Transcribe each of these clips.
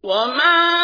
我妈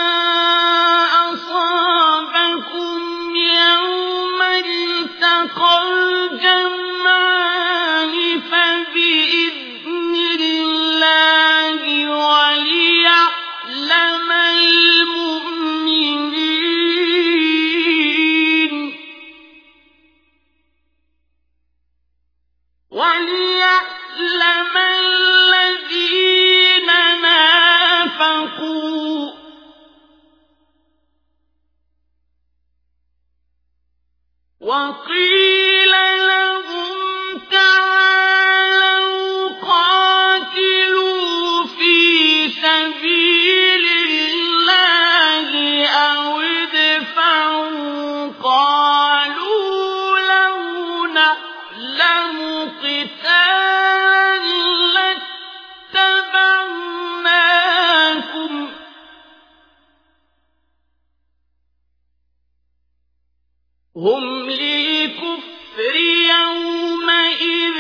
هم للكفر يومئذ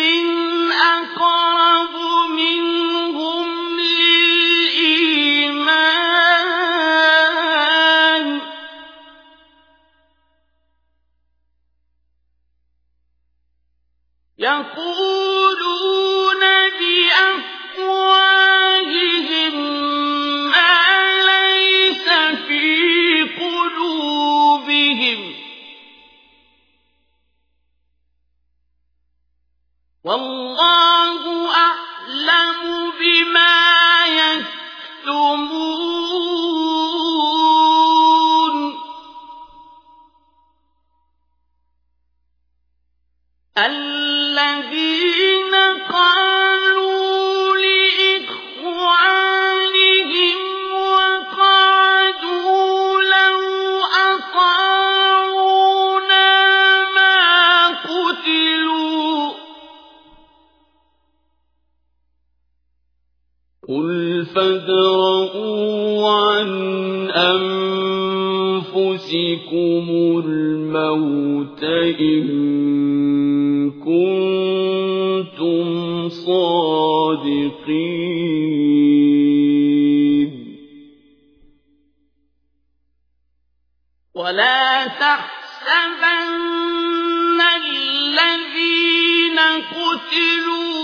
أقرب منهم للإيمان. يقولون والله أعلم بما يكتمون. الذين قالوا قل فادرءوا عن أنفسكم الموت إن كنتم صادقين ولا تحسبن الذين قتلوا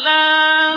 ألا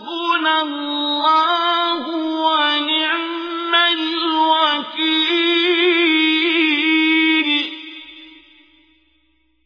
حَسْبُنَا اللَّهُ